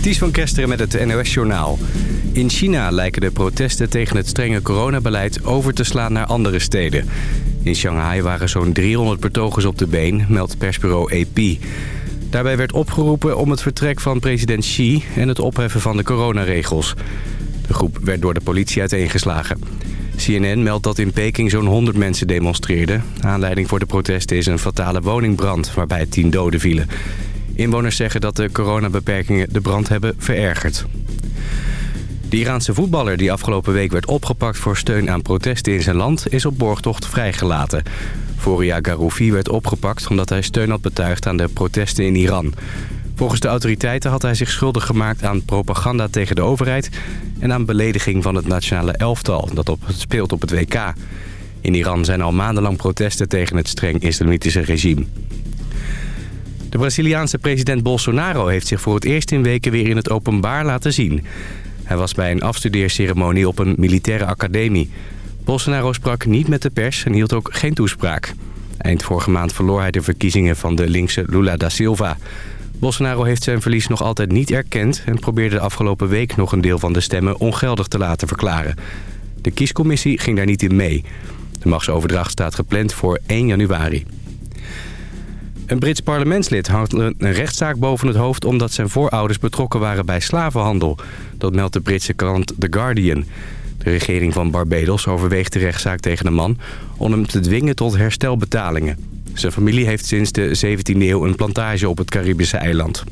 Ties van Kesteren met het NOS-journaal. In China lijken de protesten tegen het strenge coronabeleid over te slaan naar andere steden. In Shanghai waren zo'n 300 betogers op de been, meldt persbureau AP. Daarbij werd opgeroepen om het vertrek van president Xi en het opheffen van de coronaregels. De groep werd door de politie uiteengeslagen. CNN meldt dat in Peking zo'n 100 mensen demonstreerden. Aanleiding voor de protesten is een fatale woningbrand waarbij 10 doden vielen. Inwoners zeggen dat de coronabeperkingen de brand hebben verergerd. De Iraanse voetballer die afgelopen week werd opgepakt voor steun aan protesten in zijn land... is op borgtocht vrijgelaten. Foria Garoufi werd opgepakt omdat hij steun had betuigd aan de protesten in Iran. Volgens de autoriteiten had hij zich schuldig gemaakt aan propaganda tegen de overheid... en aan belediging van het nationale elftal dat op, speelt op het WK. In Iran zijn al maandenlang protesten tegen het streng islamitische regime. De Braziliaanse president Bolsonaro heeft zich voor het eerst in weken weer in het openbaar laten zien. Hij was bij een afstudeerceremonie op een militaire academie. Bolsonaro sprak niet met de pers en hield ook geen toespraak. Eind vorige maand verloor hij de verkiezingen van de linkse Lula da Silva. Bolsonaro heeft zijn verlies nog altijd niet erkend... en probeerde de afgelopen week nog een deel van de stemmen ongeldig te laten verklaren. De kiescommissie ging daar niet in mee. De machtsoverdracht staat gepland voor 1 januari. Een Brits parlementslid houdt een rechtszaak boven het hoofd... omdat zijn voorouders betrokken waren bij slavenhandel. Dat meldt de Britse krant The Guardian. De regering van Barbados overweegt de rechtszaak tegen de man... om hem te dwingen tot herstelbetalingen. Zijn familie heeft sinds de 17e eeuw een plantage op het Caribische eiland.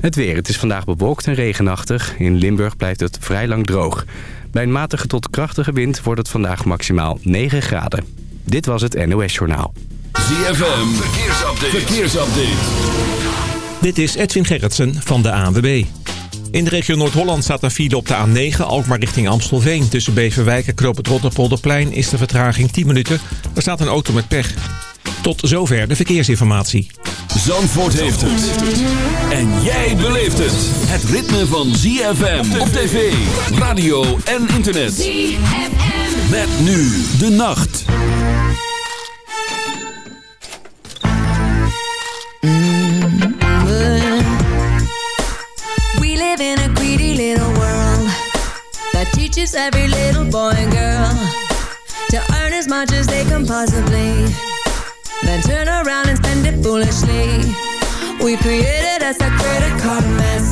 Het weer. Het is vandaag bewolkt en regenachtig. In Limburg blijft het vrij lang droog. Bij een matige tot krachtige wind wordt het vandaag maximaal 9 graden. Dit was het NOS Journaal. ZFM, verkeersupdate. verkeersupdate. Dit is Edwin Gerritsen van de ANWB. In de regio Noord-Holland staat een file op de A9, Alkmaar richting Amstelveen. Tussen Beverwijk en Knoop het Rotterpolderplein is de vertraging 10 minuten. Er staat een auto met pech. Tot zover de verkeersinformatie. Zandvoort heeft het. En jij beleeft het. Het ritme van ZFM op tv, radio en internet. ZFM. Met nu de nacht. Every little boy and girl to earn as much as they can possibly, then turn around and spend it foolishly. We created us a credit card mess.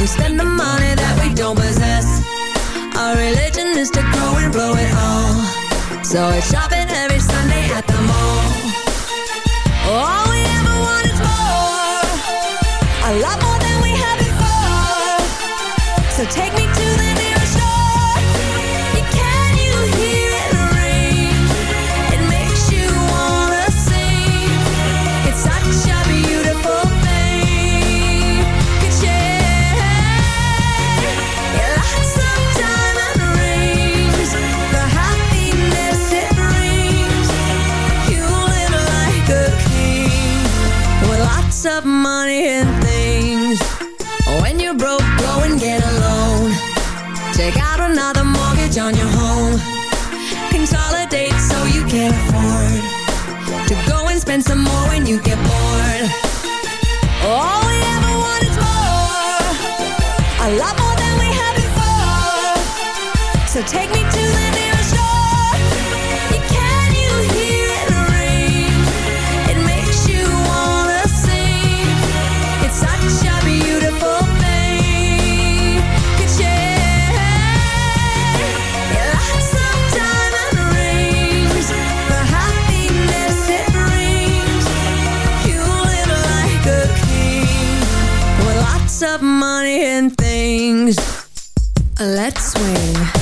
We spend the money that we don't possess. Our religion is to go and blow it all. So it's shopping every Sunday at the mall. All we A lot more than we had before. So take me to the of diamond rings, the happiness it brings, you live like a king. With lots of money and. Let's swing.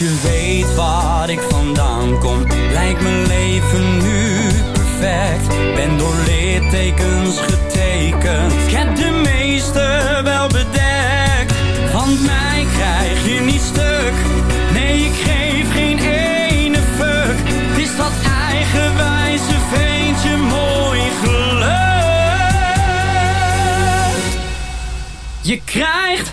je weet waar ik vandaan kom, lijkt mijn leven nu perfect. Ben door littekens getekend, ik heb de meeste wel bedekt. Want mij krijg je niet stuk, nee ik geef geen ene fuck. Het is dat eigenwijze veentje mooi geluk. Je krijgt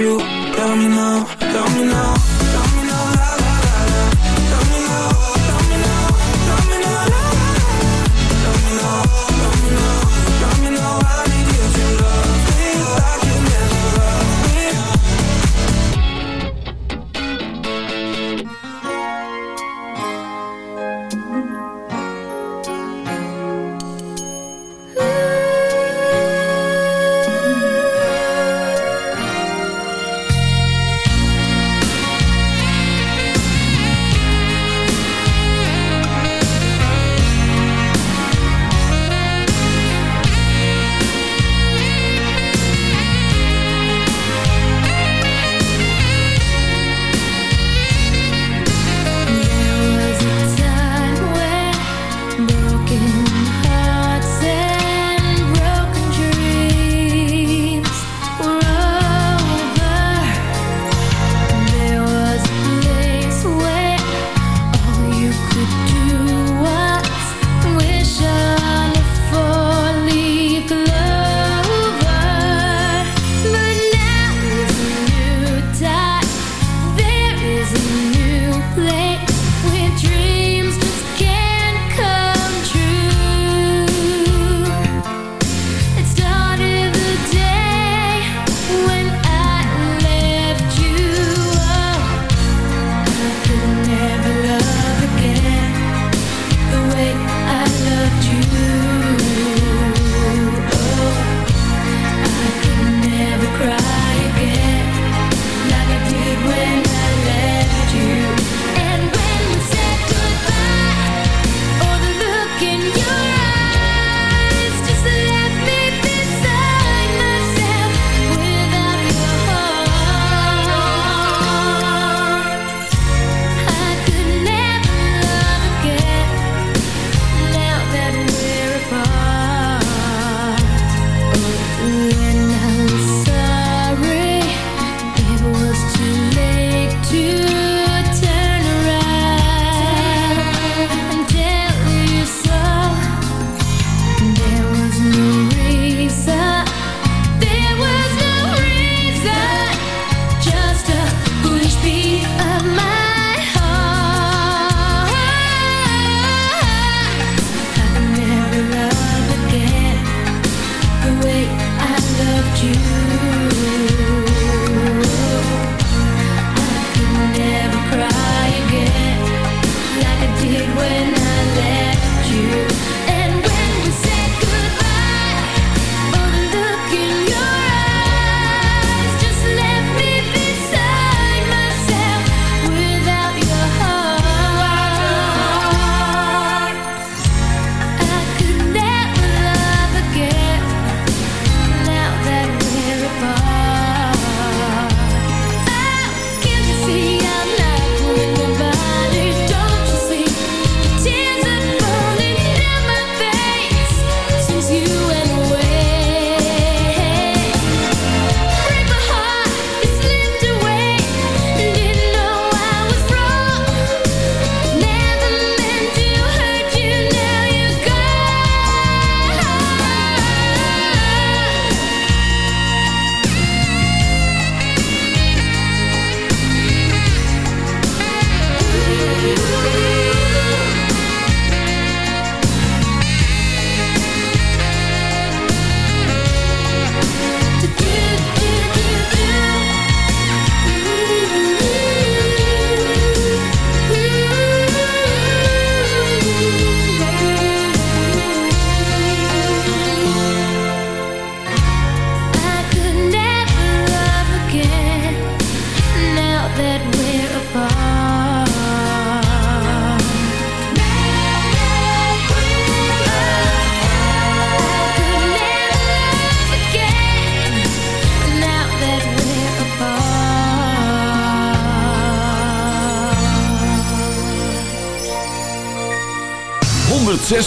you. Tell me now, tell me now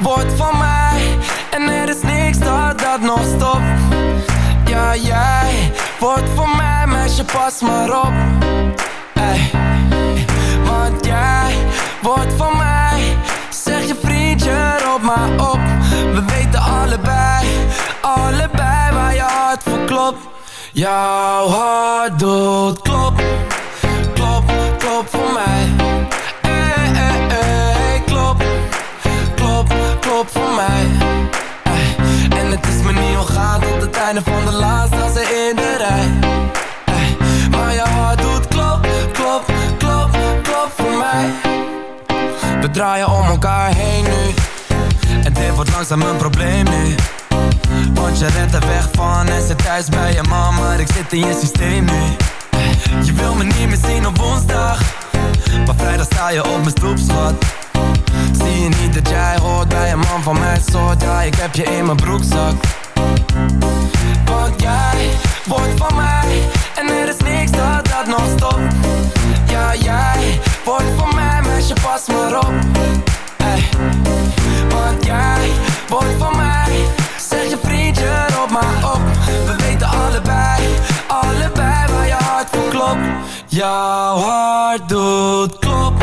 wordt van mij. En er is niks dat dat nog stopt. Ja, jij wordt van mij Meisje, pas maar op. Ey. Want jij wordt van mij. Zeg je vriendje, roep maar op. We weten allebei Allebei waar je hart voor klopt. Jouw hart doet klop Klop, klop voor mij de laatste als in de rij. Maar je hart doet klop, klop, klop, klop voor mij. We draaien om elkaar heen nu. En dit wordt langzaam een probleem nu. Want je rent er weg van en zit thuis bij je mama Maar ik zit in je systeem nu. Je wil me niet meer zien op woensdag. Maar vrijdag sta je op mijn stoep, schat. Zie je niet dat jij hoort bij een man van mijn soort? Ja, ik heb je in mijn broekzak Want jij wordt van mij En er is niks dat dat nog stopt. Ja, jij wordt van mij Meisje, pas maar op. Ey. Want jij wordt van mij Zeg je vriendje, op maar op. We weten allebei, allebei waar je hart voor klopt. Jouw hart doet klop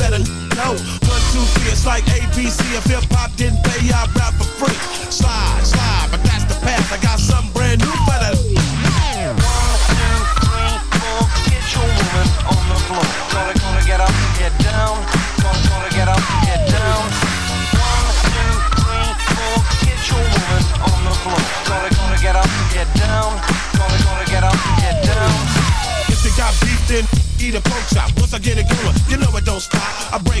know. One, two, three, it's like ABC. If hip hop didn't pay, I rap for free. Slide, slide, but that's the path. I got something brand new for the. One, two, three, four, get your woman on the floor. Gonna, gonna get up, get down. Gonna, gonna get up, get down. One, two, three, four, get your woman on the floor. Gonna, gonna get up, get down. Gonna, gonna get up, get down. If you got beef, then eat a pork chop. Once I get it going, you know it don't stop. I break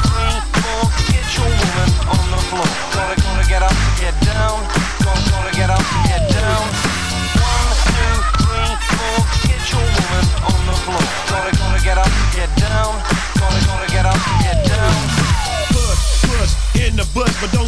Your woman on the floor. Gonna, gonna get up, get down. Gonna, gonna get up, get down. One, two, three, four, get your woman on the floor. Gonna, gonna get up, get down. Gonna, gonna get up, get down. Push, push, in the bush, but don't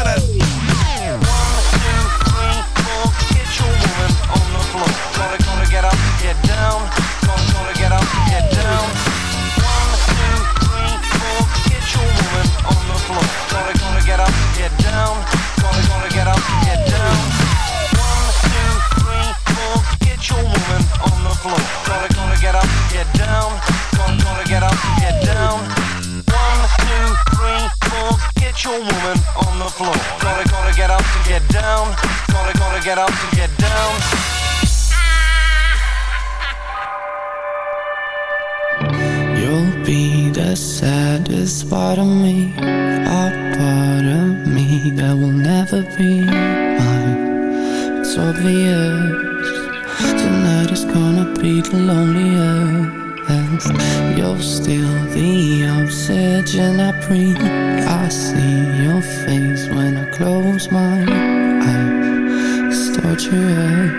for that. One, two, three, four, get your woman on the floor. Gonna, gonna get up, get down. Tonic on a get up, get down. Gonna, gonna get up, get down. One, two, three, get your woman on the floor. Gonna, gonna get up, gonna get down. Three, four, get up, to get down. You'll be the saddest part of me, a part of me that will never be mine. It's obvious tonight is gonna be the loneliest. You're still the oxygen I breathe. I see your face when I close my eyes. It's torture.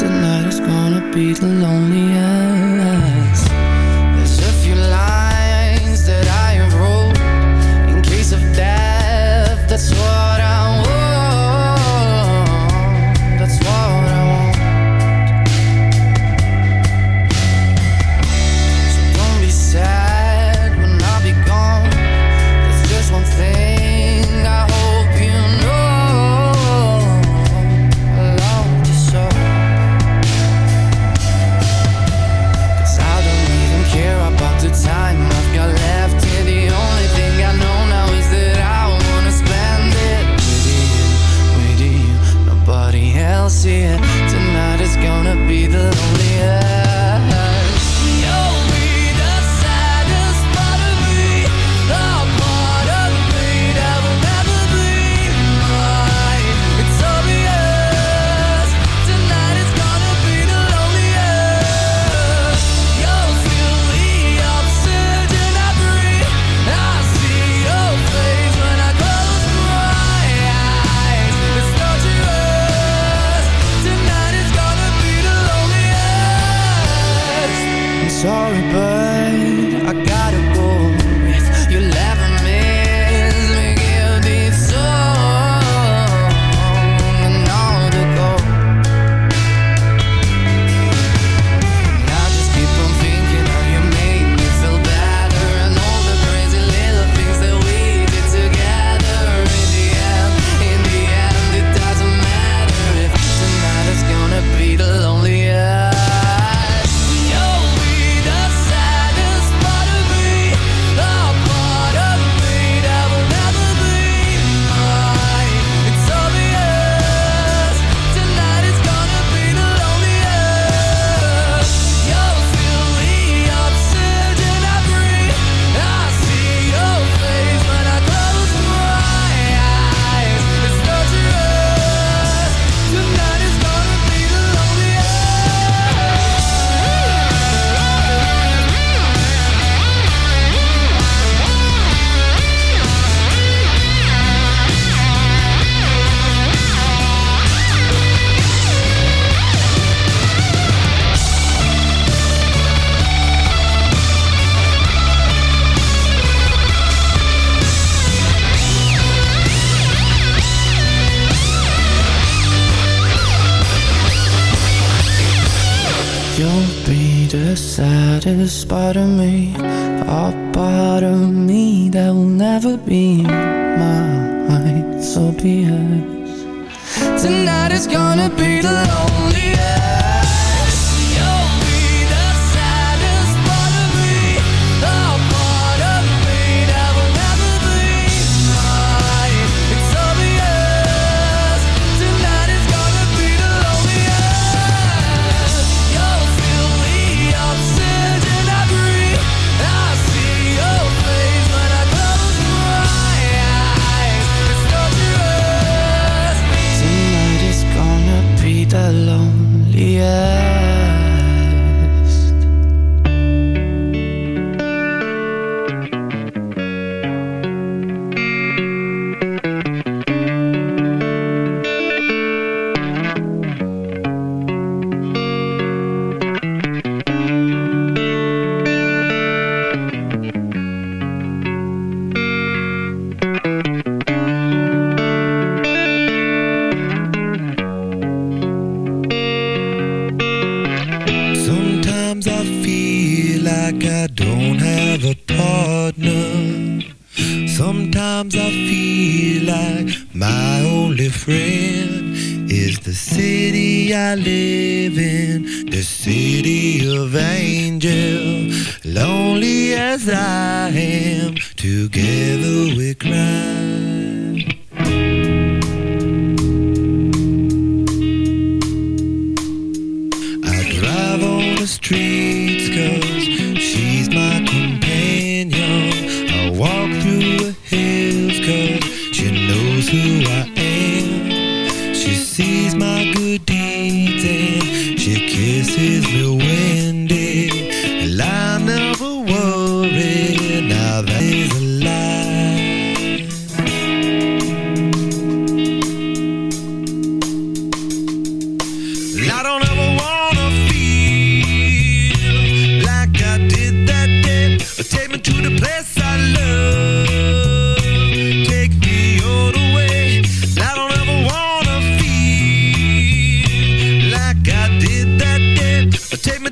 Tonight is gonna be the loneliest.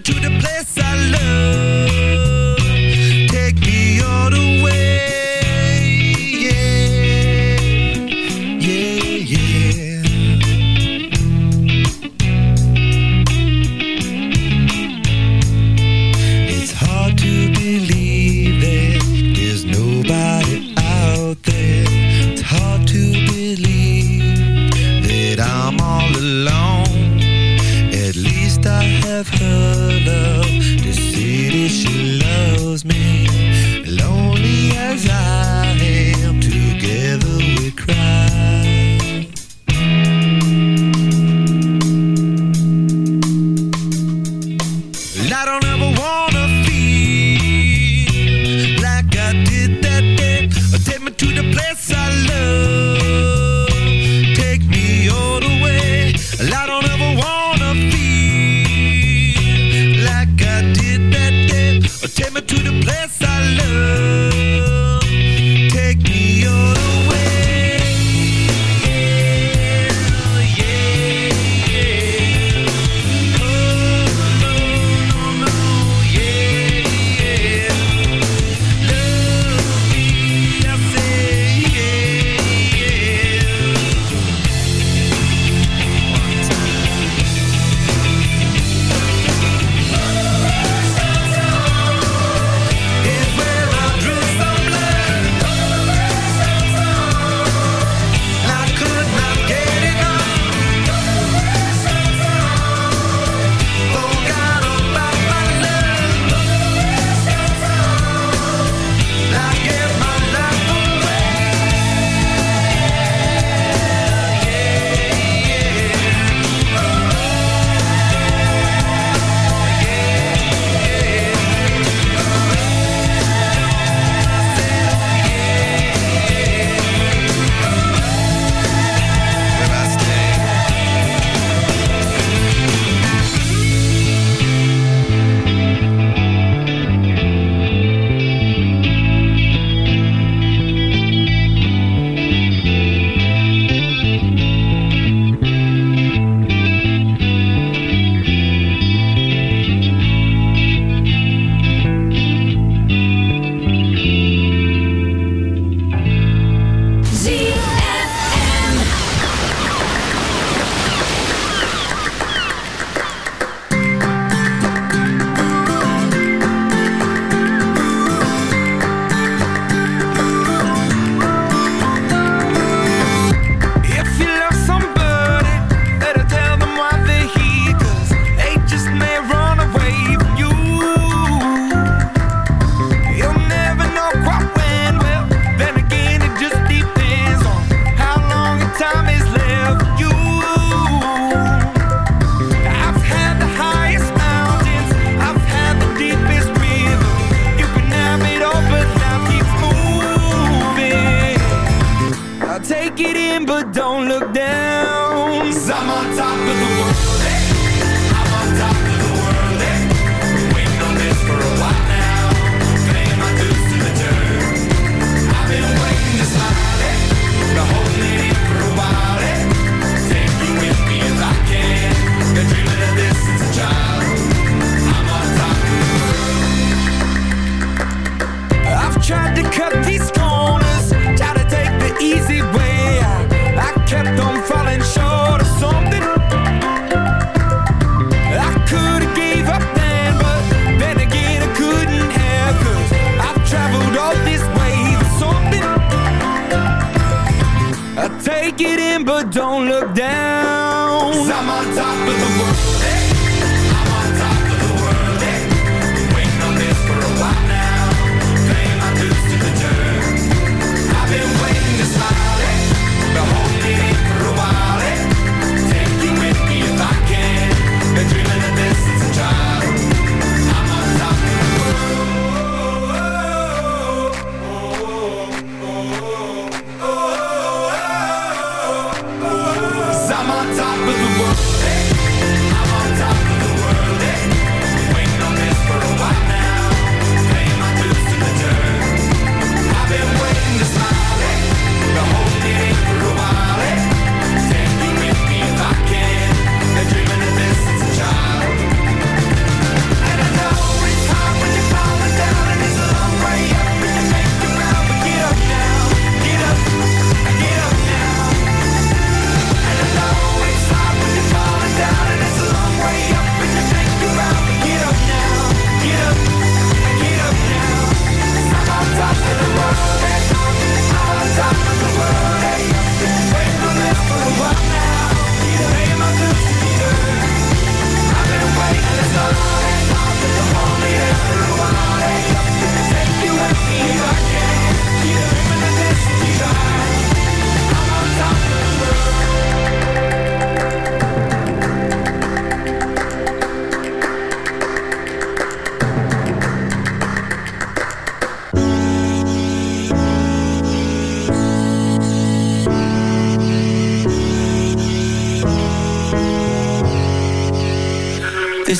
To the place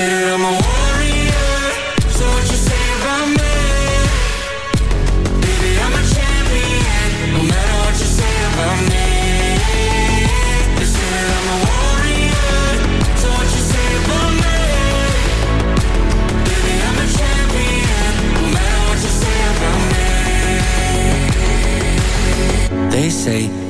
I'm a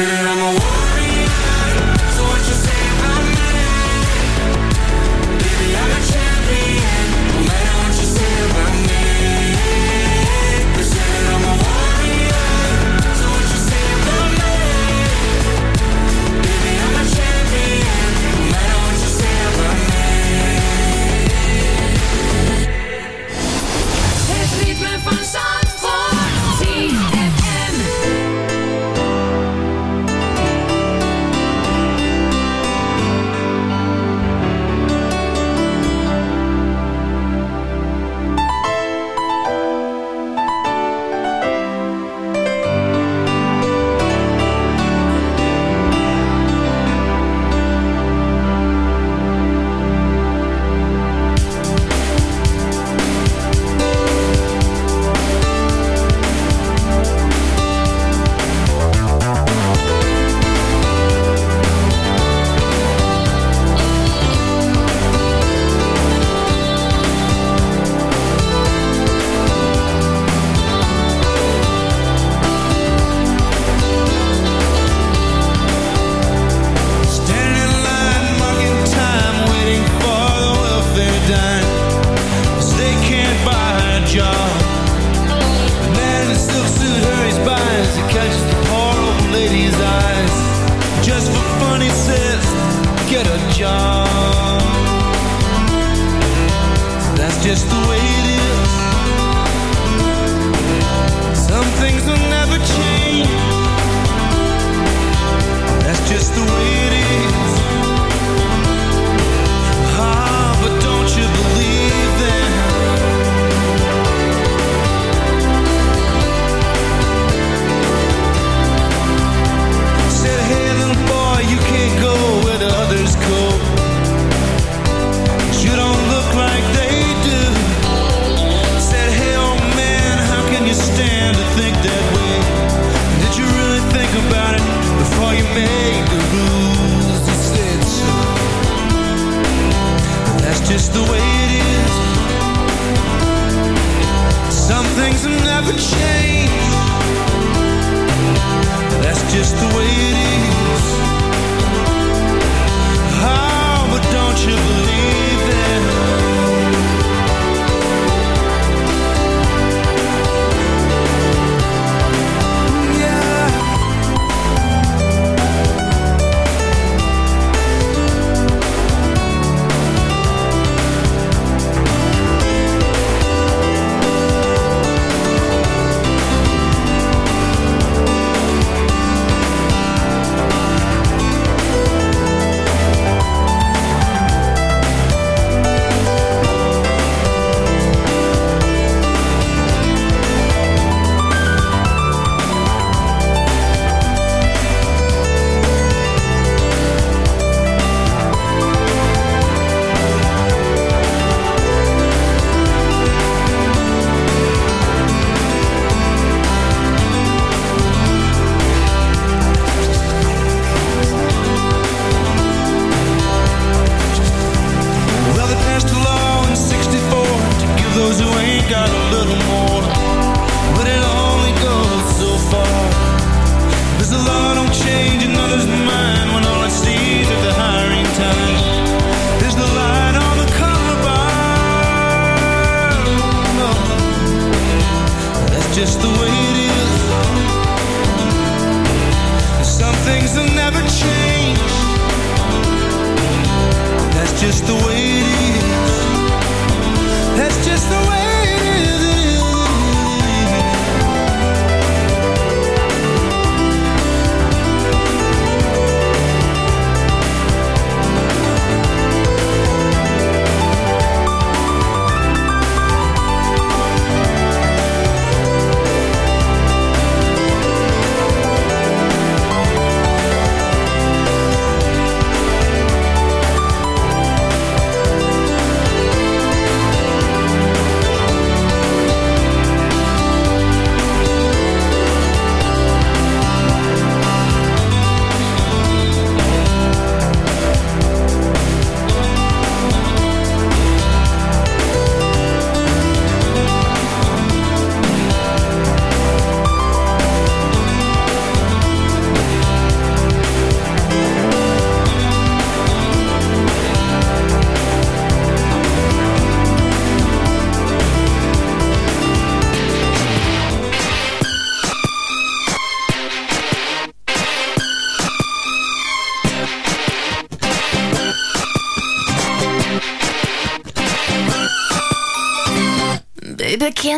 I'm a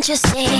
Can't you see?